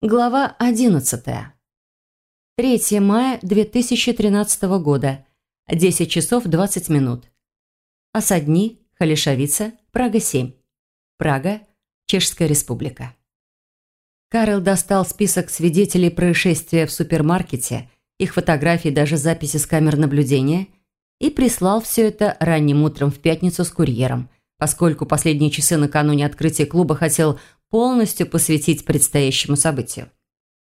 Глава 11. 3 мая 2013 года. 10 часов 20 минут. Осадни, Халишавица, Прага-7. Прага, Чешская республика. Карл достал список свидетелей происшествия в супермаркете, их фотографии, даже записи с камер наблюдения, и прислал все это ранним утром в пятницу с курьером, поскольку последние часы накануне открытия клуба хотел полностью посвятить предстоящему событию.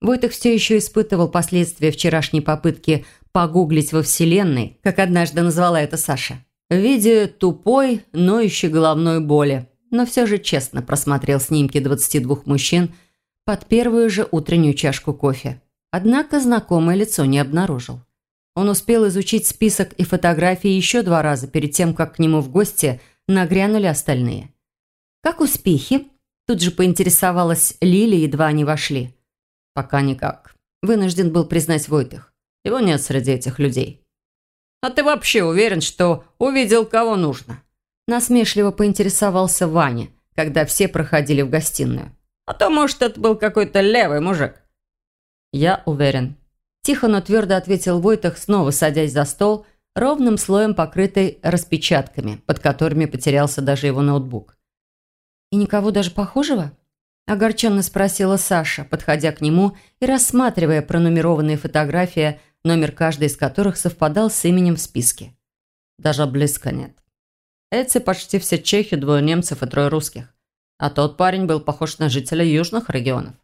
Войтых все еще испытывал последствия вчерашней попытки погуглить во Вселенной, как однажды назвала это Саша, в виде тупой, ноющей головной боли, но все же честно просмотрел снимки 22 мужчин под первую же утреннюю чашку кофе. Однако знакомое лицо не обнаружил. Он успел изучить список и фотографии еще два раза перед тем, как к нему в гости нагрянули остальные. «Как успехи?» Тут же поинтересовалась Лили, едва они вошли. «Пока никак». Вынужден был признать Войтых. Его нет среди этих людей. «А ты вообще уверен, что увидел, кого нужно?» Насмешливо поинтересовался Ваня, когда все проходили в гостиную. «А то, может, это был какой-то левый мужик». «Я уверен». Тихо, но твердо ответил Войтах, снова садясь за стол, ровным слоем покрытый распечатками, под которыми потерялся даже его ноутбук. «И никого даже похожего?» – огорченно спросила Саша, подходя к нему и рассматривая пронумерованные фотографии, номер каждой из которых совпадал с именем в списке. Даже близко нет. Эти почти все чехи, двое немцев и трое русских. А тот парень был похож на жителя южных регионов.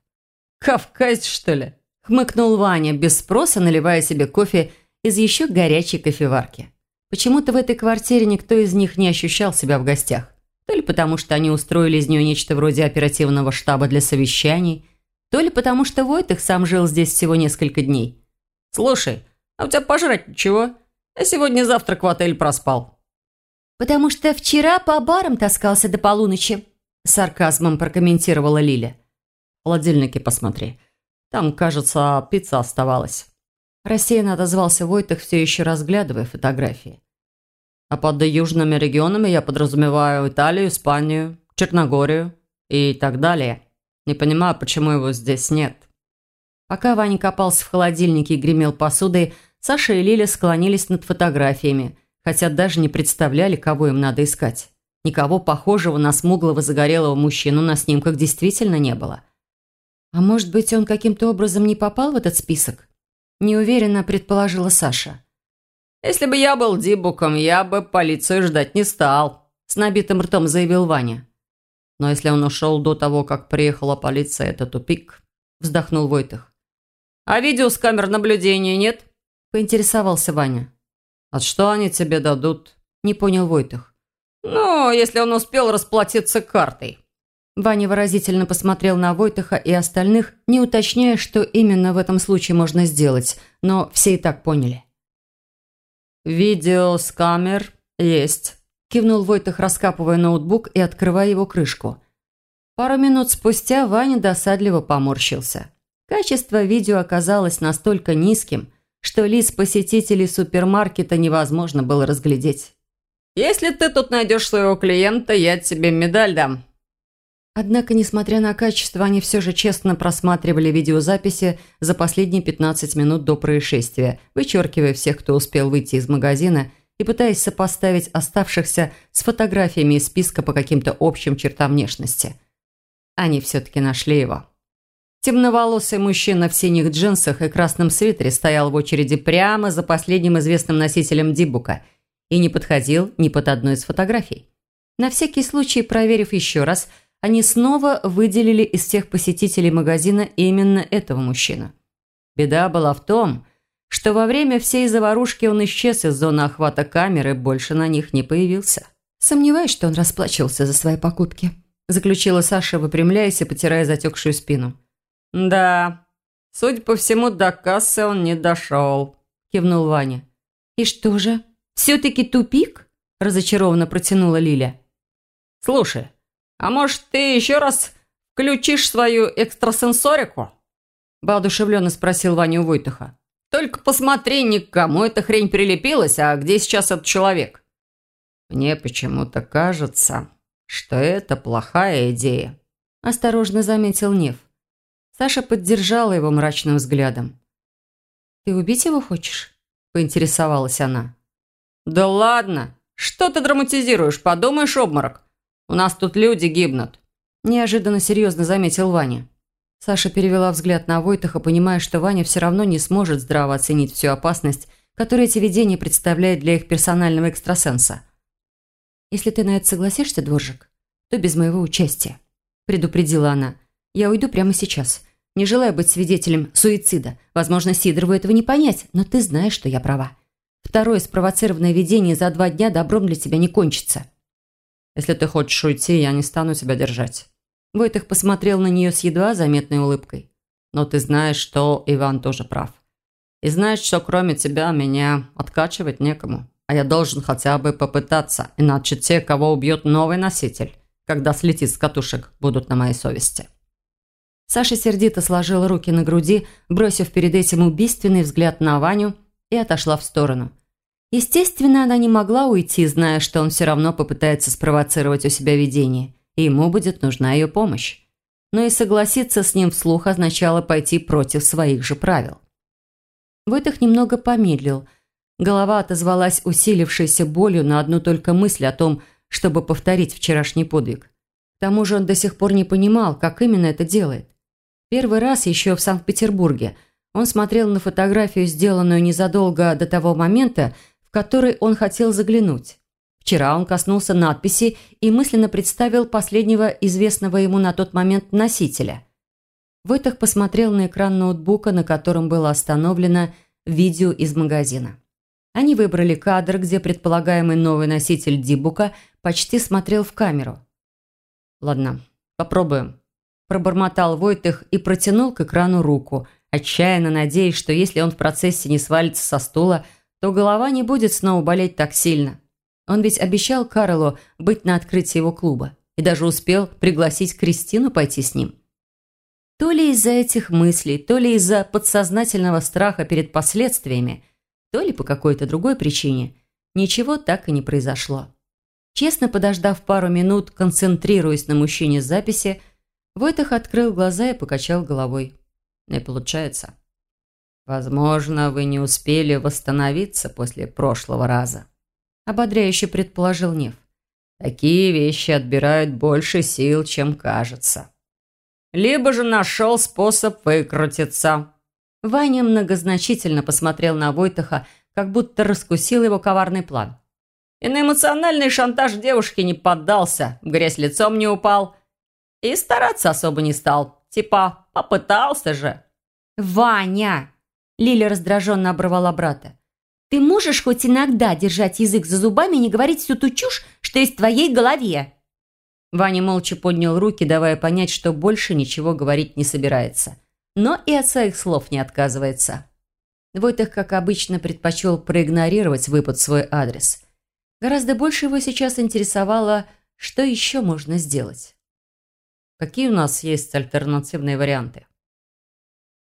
«Кавказец, что ли?» – хмыкнул Ваня, без спроса наливая себе кофе из еще горячей кофеварки. Почему-то в этой квартире никто из них не ощущал себя в гостях. То ли потому, что они устроили из нее нечто вроде оперативного штаба для совещаний, то ли потому, что Войтых сам жил здесь всего несколько дней. «Слушай, а у тебя пожрать ничего? Я сегодня завтрак в отель проспал». «Потому что вчера по барам таскался до полуночи», сарказмом прокомментировала Лиля. «В холодильнике посмотри. Там, кажется, пицца оставалась». Рассеянно отозвался Войтых, все еще разглядывая фотографии. А под южными регионами я подразумеваю Италию, Испанию, Черногорию и так далее. Не понимаю, почему его здесь нет. Пока Ваня копался в холодильнике и гремел посудой, Саша и Лиля склонились над фотографиями, хотя даже не представляли, кого им надо искать. Никого похожего на смуглого загорелого мужчину на снимках действительно не было. А может быть, он каким-то образом не попал в этот список? Неуверенно предположила Саша. «Если бы я был Дибуком, я бы полицию ждать не стал», – с набитым ртом заявил Ваня. «Но если он ушел до того, как приехала полиция, это тупик», – вздохнул Войтых. «А видео с камер наблюдения нет?» – поинтересовался Ваня. «А что они тебе дадут?» – не понял Войтых. «Ну, если он успел расплатиться картой». Ваня выразительно посмотрел на Войтыха и остальных, не уточняя, что именно в этом случае можно сделать, но все и так поняли. «Видео с камер есть», – кивнул Войтах, раскапывая ноутбук и открывая его крышку. Пару минут спустя Ваня досадливо поморщился. Качество видео оказалось настолько низким, что лиц посетителей супермаркета невозможно было разглядеть. «Если ты тут найдешь своего клиента, я тебе медаль дам», Однако, несмотря на качество, они все же честно просматривали видеозаписи за последние 15 минут до происшествия, вычеркивая всех, кто успел выйти из магазина, и пытаясь сопоставить оставшихся с фотографиями из списка по каким-то общим чертам внешности. Они все-таки нашли его. Темноволосый мужчина в синих джинсах и красном свитере стоял в очереди прямо за последним известным носителем Дибука и не подходил ни под одну из фотографий. На всякий случай, проверив еще раз – они снова выделили из всех посетителей магазина именно этого мужчину. Беда была в том, что во время всей заварушки он исчез из зоны охвата камеры, больше на них не появился. «Сомневаюсь, что он расплачивался за свои покупки», заключила Саша, выпрямляясь и потирая затекшую спину. «Да, судя по всему, до кассы он не дошел», кивнул Ваня. «И что же, все-таки тупик?» разочарованно протянула Лиля. «Слушай, «А может, ты еще раз включишь свою экстрасенсорику?» Воодушевленно спросил Ваня у Войтыха. «Только посмотри, ни к кому эта хрень прилепилась, а где сейчас этот человек?» «Мне почему-то кажется, что это плохая идея», – осторожно заметил Нев. Саша поддержала его мрачным взглядом. «Ты убить его хочешь?» – поинтересовалась она. «Да ладно! Что ты драматизируешь? Подумаешь, обморок. У нас тут люди гибнут». Неожиданно серьезно заметил Ваня. Саша перевела взгляд на Войтаха, понимая, что Ваня все равно не сможет здраво оценить всю опасность, которую эти видения представляют для их персонального экстрасенса. «Если ты на это согласишься, Дворжик, то без моего участия», – предупредила она. «Я уйду прямо сейчас. Не желаю быть свидетелем суицида. Возможно, Сидорову этого не понять, но ты знаешь, что я права. Второе спровоцированное видение за два дня добром для тебя не кончится». «Если ты хочешь уйти, я не стану тебя держать». Войтых посмотрел на нее с едва заметной улыбкой. «Но ты знаешь, что Иван тоже прав. И знаешь, что кроме тебя меня откачивать некому. А я должен хотя бы попытаться, иначе те, кого убьет новый носитель, когда слетит с катушек, будут на моей совести». Саша сердито сложила руки на груди, бросив перед этим убийственный взгляд на Ваню и отошла в сторону. Естественно, она не могла уйти, зная, что он все равно попытается спровоцировать у себя видение, и ему будет нужна ее помощь. Но и согласиться с ним вслух означало пойти против своих же правил. Войтых немного помедлил. Голова отозвалась усилившейся болью на одну только мысль о том, чтобы повторить вчерашний подвиг. К тому же он до сих пор не понимал, как именно это делает. Первый раз еще в Санкт-Петербурге он смотрел на фотографию, сделанную незадолго до того момента, который он хотел заглянуть. Вчера он коснулся надписи и мысленно представил последнего известного ему на тот момент носителя. Войтах посмотрел на экран ноутбука, на котором было остановлено видео из магазина. Они выбрали кадр, где предполагаемый новый носитель Дибука почти смотрел в камеру. «Ладно, попробуем», Пробормотал Войтых и протянул к экрану руку, отчаянно надеясь, что если он в процессе не свалится со стула, то голова не будет снова болеть так сильно. Он ведь обещал Карлу быть на открытии его клуба и даже успел пригласить Кристину пойти с ним. То ли из-за этих мыслей, то ли из-за подсознательного страха перед последствиями, то ли по какой-то другой причине, ничего так и не произошло. Честно подождав пару минут, концентрируясь на мужчине с записи, Войтах открыл глаза и покачал головой. Не получается. Возможно, вы не успели восстановиться после прошлого раза. Ободряюще предположил Нев. Такие вещи отбирают больше сил, чем кажется. Либо же нашел способ выкрутиться. Ваня многозначительно посмотрел на Войтаха, как будто раскусил его коварный план. И на эмоциональный шантаж девушки не поддался, в грязь лицом не упал, и стараться особо не стал. Типа, попытался же. «Ваня!» Лиля раздраженно оборвала брата. «Ты можешь хоть иногда держать язык за зубами и не говорить всю ту чушь, что есть в твоей голове?» Ваня молча поднял руки, давая понять, что больше ничего говорить не собирается. Но и от своих слов не отказывается. Войтых, как обычно, предпочел проигнорировать выпад в свой адрес. Гораздо больше его сейчас интересовало, что еще можно сделать. Какие у нас есть альтернативные варианты?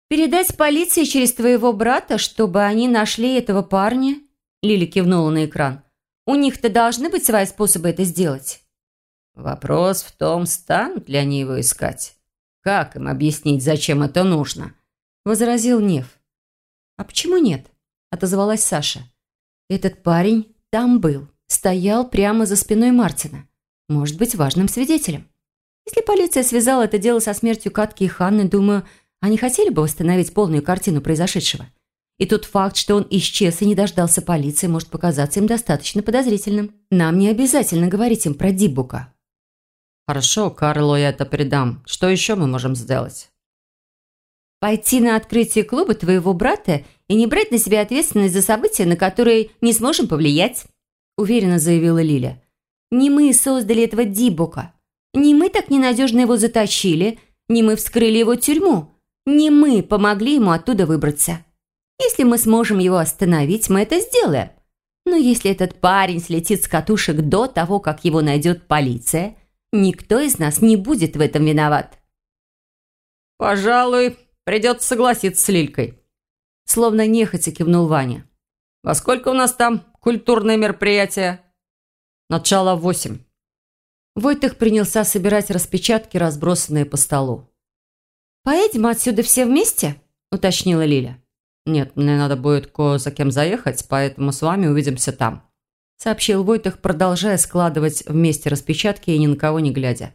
«Передать полиции через твоего брата, чтобы они нашли этого парня?» Лили кивнула на экран. «У них-то должны быть свои способы это сделать». «Вопрос в том, станут ли они его искать. Как им объяснить, зачем это нужно?» Возразил Нев. «А почему нет?» Отозвалась Саша. «Этот парень там был, стоял прямо за спиной Мартина. Может быть важным свидетелем. Если полиция связала это дело со смертью Катки и Ханны, думаю, они хотели бы восстановить полную картину произошедшего. И тот факт, что он исчез и не дождался полиции, может показаться им достаточно подозрительным. Нам не обязательно говорить им про Дибука. Хорошо, Карлу я это передам. Что еще мы можем сделать? Пойти на открытие клуба твоего брата и не брать на себя ответственность за события, на которые не сможем повлиять, уверенно заявила Лиля. Не мы создали этого Дибука. Не мы так ненадежно его затащили, не мы вскрыли его тюрьму, не мы помогли ему оттуда выбраться. Если мы сможем его остановить, мы это сделаем. Но если этот парень слетит с катушек до того, как его найдет полиция, никто из нас не будет в этом виноват. «Пожалуй, придется согласиться с Лилькой», словно нехотя кивнул Ваня. «Во сколько у нас там культурное мероприятие?» «Начало восемь». Войтых принялся собирать распечатки, разбросанные по столу. «Поедем отсюда все вместе?» – уточнила Лиля. «Нет, мне надо будет кое за кем заехать, поэтому с вами увидимся там», – сообщил Войтах, продолжая складывать вместе распечатки и ни на кого не глядя.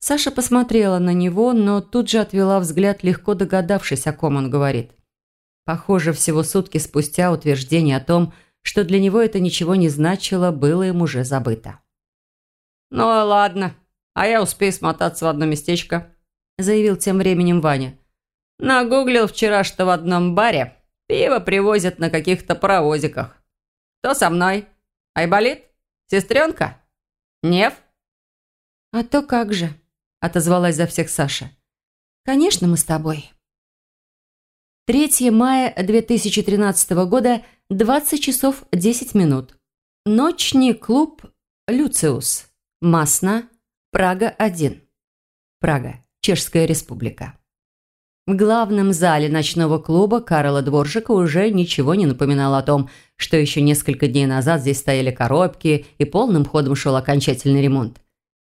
Саша посмотрела на него, но тут же отвела взгляд, легко догадавшись, о ком он говорит. Похоже, всего сутки спустя утверждение о том, что для него это ничего не значило, было им уже забыто. «Ну ладно, а я успею смотаться в одно местечко», – заявил тем временем Ваня. «Нагуглил вчера, что в одном баре пиво привозят на каких-то паровозиках. Кто со мной? Айболит? Сестренка? Нев?» «А то как же», – отозвалась за всех Саша. «Конечно, мы с тобой». 3 мая 2013 года, 20 часов 10 минут. Ночный клуб «Люциус». Масна, Прага-1. Прага, Чешская республика. В главном зале ночного клуба Карла Дворжика уже ничего не напоминало о том, что еще несколько дней назад здесь стояли коробки и полным ходом шел окончательный ремонт.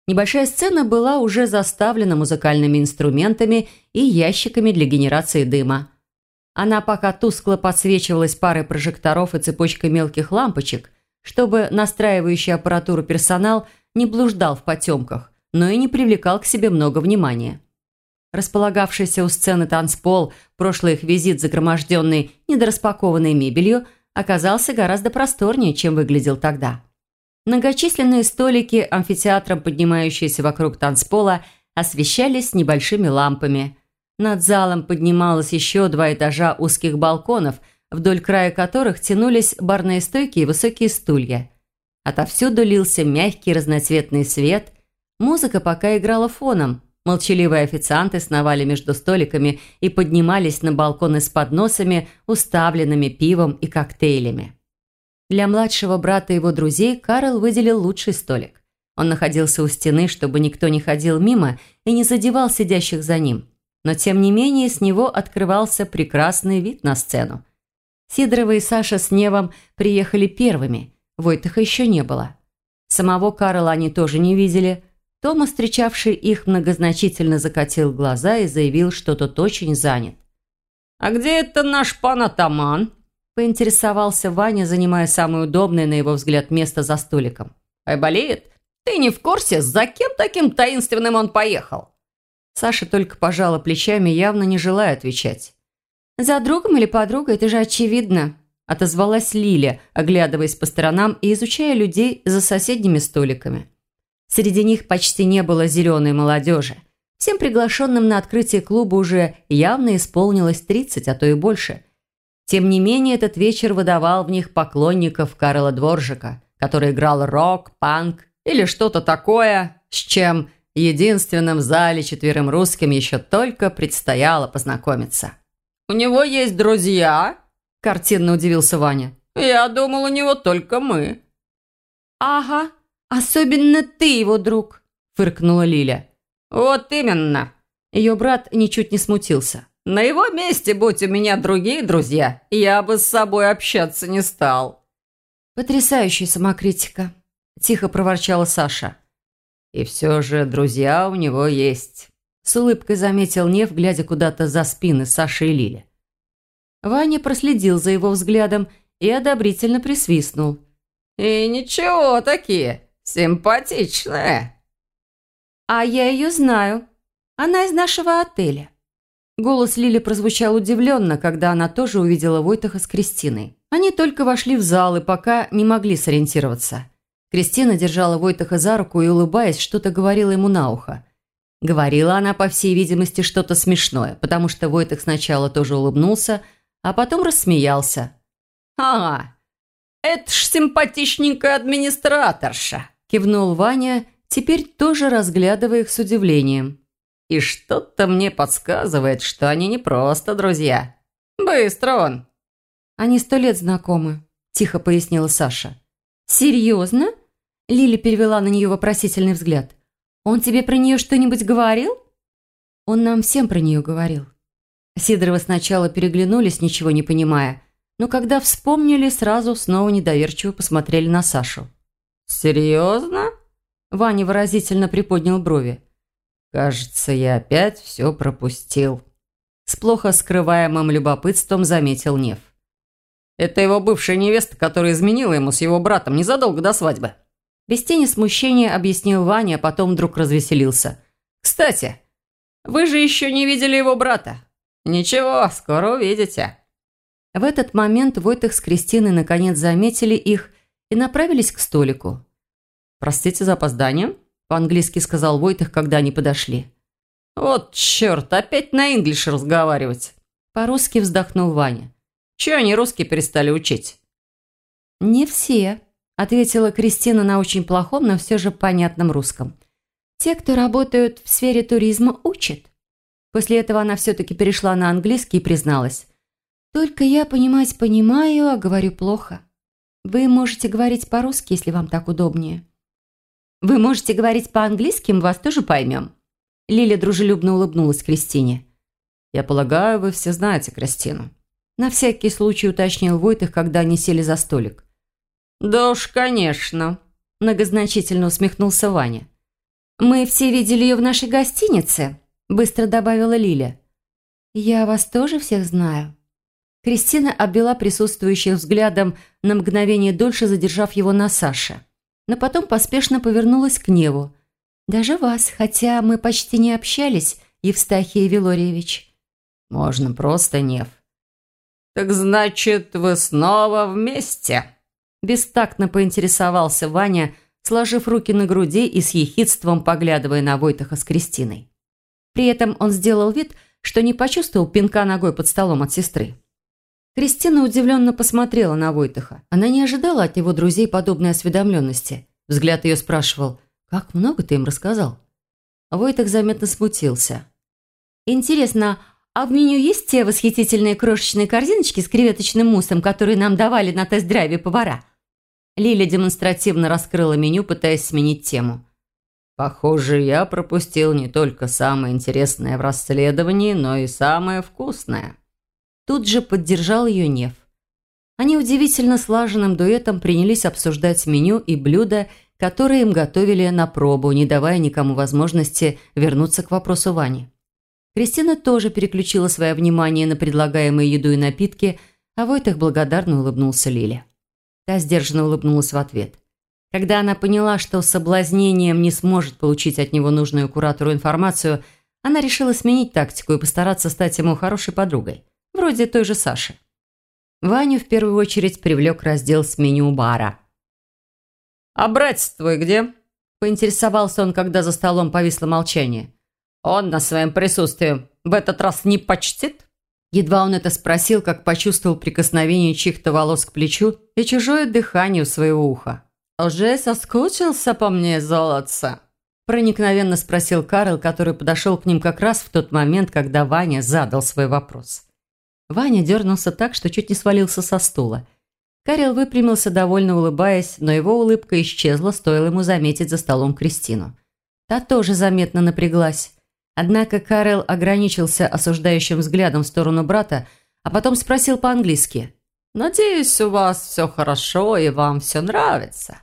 Небольшая сцена была уже заставлена музыкальными инструментами и ящиками для генерации дыма. Она пока тускло подсвечивалась парой прожекторов и цепочкой мелких лампочек, чтобы настраивающий аппаратуру персонал – не блуждал в потемках, но и не привлекал к себе много внимания. Располагавшийся у сцены танцпол, прошлый их визит, загроможденный недораспакованной мебелью, оказался гораздо просторнее, чем выглядел тогда. Многочисленные столики, амфитеатром поднимающиеся вокруг танцпола, освещались небольшими лампами. Над залом поднималось еще два этажа узких балконов, вдоль края которых тянулись барные стойки и высокие стулья. Отовсюду лился мягкий разноцветный свет. Музыка пока играла фоном. Молчаливые официанты сновали между столиками и поднимались на балконы с подносами, уставленными пивом и коктейлями. Для младшего брата и его друзей Карл выделил лучший столик. Он находился у стены, чтобы никто не ходил мимо и не задевал сидящих за ним. Но, тем не менее, с него открывался прекрасный вид на сцену. Сидорова и Саша с Невом приехали первыми – Войтаха еще не было. Самого Карла они тоже не видели. Тома, встречавший их, многозначительно закатил глаза и заявил, что тот очень занят. «А где это наш пан Атаман?» – поинтересовался Ваня, занимая самое удобное, на его взгляд, место за столиком. «Айболит, ты не в курсе, за кем таким таинственным он поехал?» Саша только пожала плечами, явно не желая отвечать. «За другом или подругой, это же очевидно», отозвалась Лиля, оглядываясь по сторонам и изучая людей за соседними столиками. Среди них почти не было зеленой молодежи. Всем приглашенным на открытие клуба уже явно исполнилось 30, а то и больше. Тем не менее, этот вечер выдавал в них поклонников Карла Дворжика, который играл рок, панк или что-то такое, с чем единственным в зале четверым русским еще только предстояло познакомиться. «У него есть друзья?» Картинно удивился Ваня. «Я думал, у него только мы». «Ага, особенно ты его друг», фыркнула Лиля. «Вот именно». Ее брат ничуть не смутился. «На его месте, будь у меня другие друзья, я бы с собой общаться не стал». «Потрясающая самокритика», – тихо проворчала Саша. «И все же друзья у него есть», – с улыбкой заметил Нев, глядя куда-то за спины Саши и Лили. Ваня проследил за его взглядом и одобрительно присвистнул. «И ничего такие, симпатичные». «А я ее знаю. Она из нашего отеля». Голос Лили прозвучал удивленно, когда она тоже увидела Войтаха с Кристиной. Они только вошли в зал и пока не могли сориентироваться. Кристина держала Войтаха за руку и, улыбаясь, что-то говорила ему на ухо. Говорила она, по всей видимости, что-то смешное, потому что Войтах сначала тоже улыбнулся, а потом рассмеялся. «Ага, это ж симпатичненькая администраторша», кивнул Ваня, теперь тоже разглядывая их с удивлением. «И что-то мне подсказывает, что они не просто друзья. Быстро он!» «Они сто лет знакомы», – тихо пояснила Саша. «Серьезно?» – Лили перевела на нее вопросительный взгляд. «Он тебе про нее что-нибудь говорил?» «Он нам всем про нее говорил», Сидоровы сначала переглянулись, ничего не понимая, но когда вспомнили, сразу снова недоверчиво посмотрели на Сашу. «Серьезно?» Ваня выразительно приподнял брови. Кажется, я опять все пропустил. С плохо скрываемым любопытством заметил Нев. Это его бывшая невеста, которая изменила ему с его братом незадолго до свадьбы. Без тени смущения объяснил Ваня, а потом вдруг развеселился. «Кстати, вы же еще не видели его брата. Ничего, скоро увидите». В этот момент Войтых с Кристиной наконец заметили их и направились к столику. «Простите за опоздание», – по-английски сказал Войтых, когда они подошли. «Вот черт, опять на инглиш разговаривать!» По-русски вздохнул Ваня. «Чего они русский перестали учить?» «Не все», – ответила Кристина на очень плохом, но все же понятном русском. «Те, кто работают в сфере туризма, учат». После этого она все-таки перешла на английский и призналась. «Только я понимать понимаю, а говорю плохо. Вы можете говорить по-русски, если вам так удобнее». «Вы можете говорить по-английски, мы вас тоже поймем». Лиля дружелюбно улыбнулась Кристине. «Я полагаю, вы все знаете Кристину». На всякий случай уточнил Войтых, когда они сели за столик. «Да уж, конечно», – многозначительно усмехнулся Ваня. «Мы все видели ее в нашей гостинице», – быстро добавила Лиля. «Я вас тоже всех знаю». Кристина обвела присутствующих взглядом, на мгновение дольше задержав его на Саше. Но потом поспешно повернулась к Неву. «Даже вас, хотя мы почти не общались, Евстахий Вилорьевич». «Можно просто Нев». «Так значит, вы снова вместе?» Бестактно поинтересовался Ваня, сложив руки на груди и с ехидством поглядывая на Войтаха с Кристиной. При этом он сделал вид, что не почувствовал пинка ногой под столом от сестры. Кристина удивленно посмотрела на Войтаха. Она не ожидала от его друзей подобной осведомленности. Взгляд ее спрашивал, «Как много ты им рассказал?» Войтах заметно смутился. «Интересно, а в меню есть те восхитительные крошечные корзиночки с креветочным муссом, которые нам давали на тест-драйве повара?» Лиля демонстративно раскрыла меню, пытаясь сменить тему. «Похоже, я пропустил не только самое интересное в расследовании, но и самое вкусное». Тут же поддержал ее Нев. Они удивительно слаженным дуэтом принялись обсуждать меню и блюда, которые им готовили на пробу, не давая никому возможности вернуться к вопросу Вани. Кристина тоже переключила свое внимание на предлагаемые еду и напитки, а Войтах благодарно улыбнулся Лиле. Та сдержанно улыбнулась в ответ. Когда она поняла, что соблазнением не сможет получить от него нужную куратору информацию, она решила сменить тактику и постараться стать ему хорошей подругой вроде той же Саши. Ваню в первую очередь привлек раздел с меню бара. «А братец твой где?» – поинтересовался он, когда за столом повисло молчание. «Он на своем присутствии в этот раз не почтит?» Едва он это спросил, как почувствовал прикосновение чьих-то волос к плечу и чужое дыхание у своего уха. «Уже соскучился по мне, золотце?» Проникновенно спросил Карл, который подошел к ним как раз в тот момент, когда Ваня задал свой вопрос. Ваня дернулся так, что чуть не свалился со стула. Карел выпрямился, довольно улыбаясь, но его улыбка исчезла, стоило ему заметить за столом Кристину. Та тоже заметно напряглась. Однако Карел ограничился осуждающим взглядом в сторону брата, а потом спросил по-английски. «Надеюсь, у вас все хорошо и вам все нравится.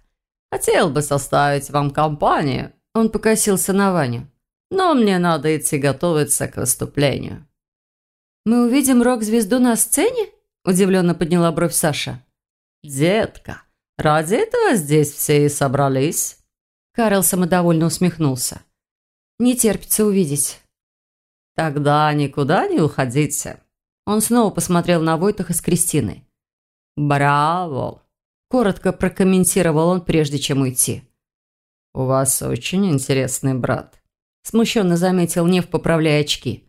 Хотел бы составить вам компанию». Он покосился на Ваню. «Но мне надо идти готовиться к выступлению». «Мы увидим рок-звезду на сцене?» – удивленно подняла бровь Саша. «Детка, ради этого здесь все и собрались?» Карл самодовольно усмехнулся. «Не терпится увидеть». «Тогда никуда не уходите». Он снова посмотрел на Войтаха с Кристиной. «Браво!» – коротко прокомментировал он, прежде чем уйти. «У вас очень интересный брат», – смущенно заметил Нев, поправляя очки.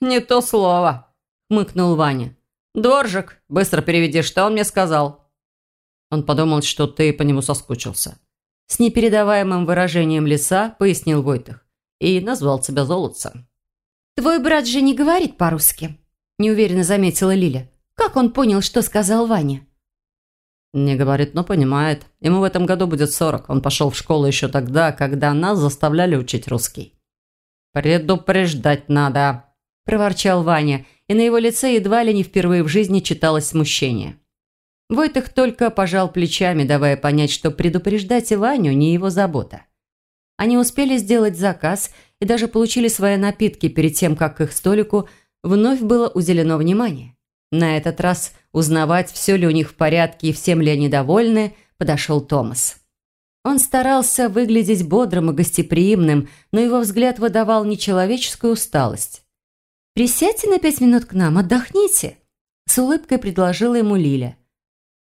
«Не то слово», хмыкнул Ваня. «Дворжик, быстро переведи, что он мне сказал». Он подумал, что ты по нему соскучился. С непередаваемым выражением лица пояснил Войтых. И назвал тебя золотцем. «Твой брат же не говорит по-русски», неуверенно заметила Лиля. «Как он понял, что сказал Ваня?» «Не говорит, но понимает. Ему в этом году будет сорок. Он пошел в школу еще тогда, когда нас заставляли учить русский». «Предупреждать надо», – проворчал Ваня и на его лице едва ли не впервые в жизни читалось смущение. Войтых только пожал плечами, давая понять, что предупреждать Ваню не его забота. Они успели сделать заказ, и даже получили свои напитки перед тем, как к их столику вновь было уделено внимание. На этот раз узнавать, все ли у них в порядке и всем ли они довольны, подошел Томас. Он старался выглядеть бодрым и гостеприимным, но его взгляд выдавал нечеловеческую усталость. «Присядьте на пять минут к нам, отдохните», – с улыбкой предложила ему Лиля.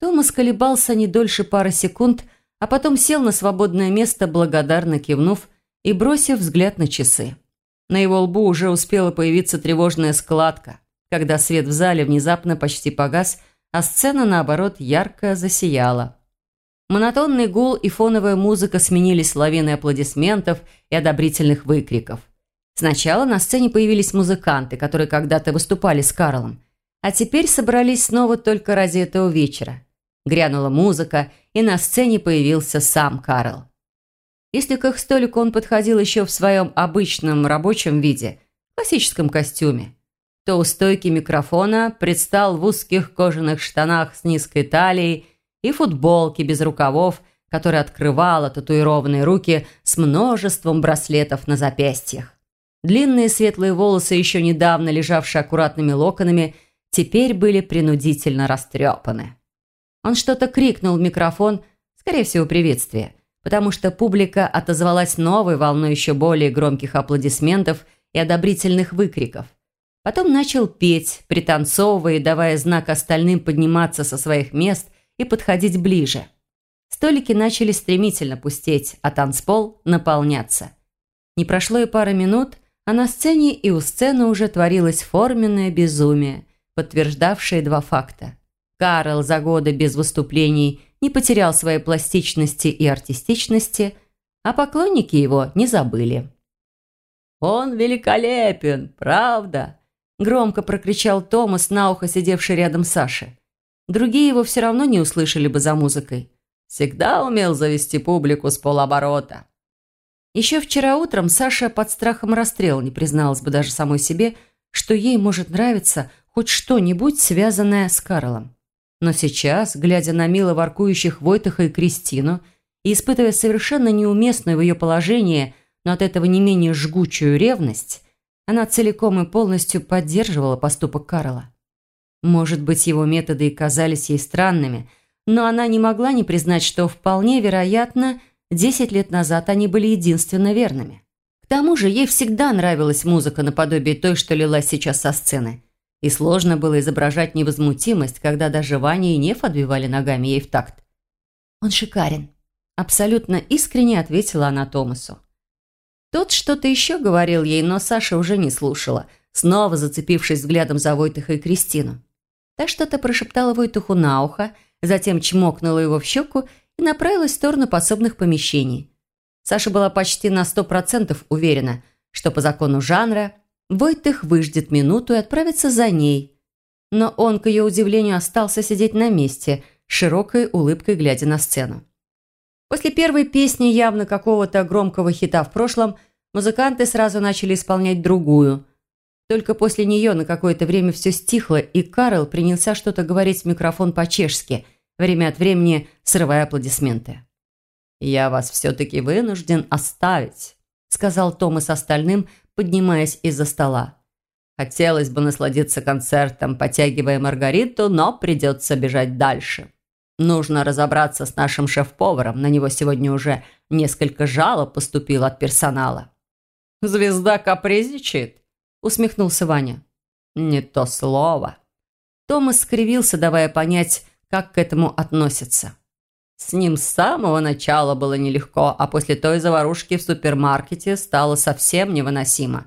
Томас колебался не дольше пары секунд, а потом сел на свободное место, благодарно кивнув и бросив взгляд на часы. На его лбу уже успела появиться тревожная складка, когда свет в зале внезапно почти погас, а сцена, наоборот, ярко засияла. Монотонный гул и фоновая музыка сменились лавиной аплодисментов и одобрительных выкриков. Сначала на сцене появились музыканты, которые когда-то выступали с Карлом, а теперь собрались снова только ради этого вечера. Грянула музыка, и на сцене появился сам Карл. Если к их столику он подходил еще в своем обычном рабочем виде, классическом костюме, то у стойки микрофона предстал в узких кожаных штанах с низкой талией и футболке без рукавов, которая открывала татуированные руки с множеством браслетов на запястьях. Длинные светлые волосы, еще недавно лежавшие аккуратными локонами, теперь были принудительно растрепаны. Он что-то крикнул в микрофон, скорее всего, приветствие, потому что публика отозвалась новой волной еще более громких аплодисментов и одобрительных выкриков. Потом начал петь, пританцовывая и давая знак остальным подниматься со своих мест и подходить ближе. Столики начали стремительно пустеть, а танцпол наполняться. Не прошло и пары минут, а на сцене и у сцены уже творилось форменное безумие, подтверждавшее два факта. Карл за годы без выступлений не потерял своей пластичности и артистичности, а поклонники его не забыли. «Он великолепен, правда?» – громко прокричал Томас на ухо, сидевший рядом с Сашей. Другие его все равно не услышали бы за музыкой. Всегда умел завести публику с полоборота. Еще вчера утром Саша под страхом расстрела не призналась бы даже самой себе, что ей может нравиться хоть что-нибудь, связанное с Карлом. Но сейчас, глядя на мило воркующих Войтаха и Кристину и испытывая совершенно неуместную в ее положении, но от этого не менее жгучую ревность, она целиком и полностью поддерживала поступок Карла. Может быть, его методы и казались ей странными, но она не могла не признать, что вполне вероятно, 10 лет назад они были единственно верными. К тому же ей всегда нравилась музыка наподобие той, что лилась сейчас со сцены. И сложно было изображать невозмутимость, когда даже Ваня и Неф отбивали ногами ей в такт. «Он шикарен», – абсолютно искренне ответила она Томасу. Тот что-то еще говорил ей, но Саша уже не слушала, снова зацепившись взглядом за Войтыха и Кристину. Та что-то прошептала Войтуху на ухо, затем чмокнула его в щеку и направилась в сторону подсобных помещений. Саша была почти на сто процентов уверена, что по закону жанра Войтых выждет минуту и отправится за ней. Но он, к ее удивлению, остался сидеть на месте, широкой улыбкой глядя на сцену. После первой песни явно какого-то громкого хита в прошлом музыканты сразу начали исполнять другую – только после нее на какое-то время все стихло, и Карл принялся что-то говорить в микрофон по-чешски, время от времени срывая аплодисменты. «Я вас все-таки вынужден оставить», – сказал Томас остальным, поднимаясь из-за стола. «Хотелось бы насладиться концертом, потягивая Маргариту, но придется бежать дальше. Нужно разобраться с нашим шеф-поваром, на него сегодня уже несколько жалоб поступило от персонала». «Звезда капризничает?» усмехнулся Ваня. «Не то слово». Томас скривился, давая понять, как к этому относится. С ним с самого начала было нелегко, а после той заварушки в супермаркете стало совсем невыносимо.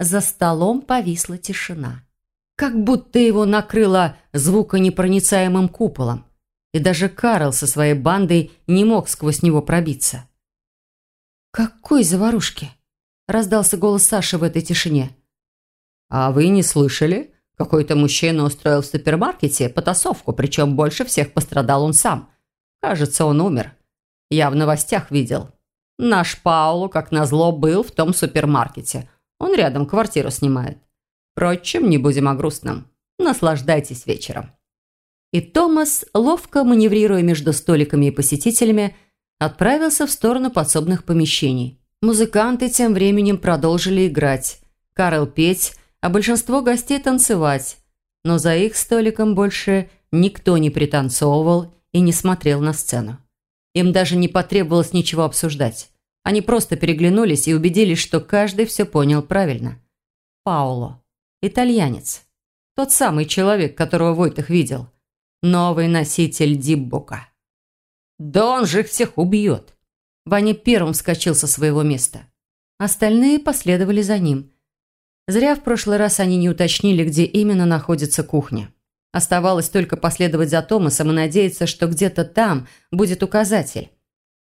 За столом повисла тишина. Как будто его накрыло звуконепроницаемым куполом. И даже Карл со своей бандой не мог сквозь него пробиться. «Какой заварушки?» Раздался голос Саши в этой тишине. «А вы не слышали? Какой-то мужчина устроил в супермаркете потасовку, причем больше всех пострадал он сам. Кажется, он умер. Я в новостях видел. Наш Паулу, как назло, был в том супермаркете. Он рядом квартиру снимает. Впрочем, не будем о грустном. Наслаждайтесь вечером». И Томас, ловко маневрируя между столиками и посетителями, отправился в сторону подсобных помещений – Музыканты тем временем продолжили играть, Карл петь, а большинство гостей танцевать. Но за их столиком больше никто не пританцовывал и не смотрел на сцену. Им даже не потребовалось ничего обсуждать. Они просто переглянулись и убедились, что каждый все понял правильно. Пауло. Итальянец. Тот самый человек, которого Войтах видел. Новый носитель Диббока. Да он же их всех убьет. Ваня первым вскочил со своего места. Остальные последовали за ним. Зря в прошлый раз они не уточнили, где именно находится кухня. Оставалось только последовать за Томасом и надеяться, что где-то там будет указатель.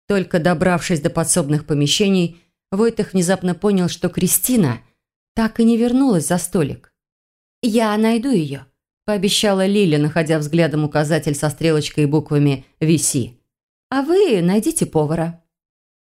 Только добравшись до подсобных помещений, Войтах внезапно понял, что Кристина так и не вернулась за столик. «Я найду ее», – пообещала Лиля, находя взглядом указатель со стрелочкой и буквами «Виси». «А вы найдите повара».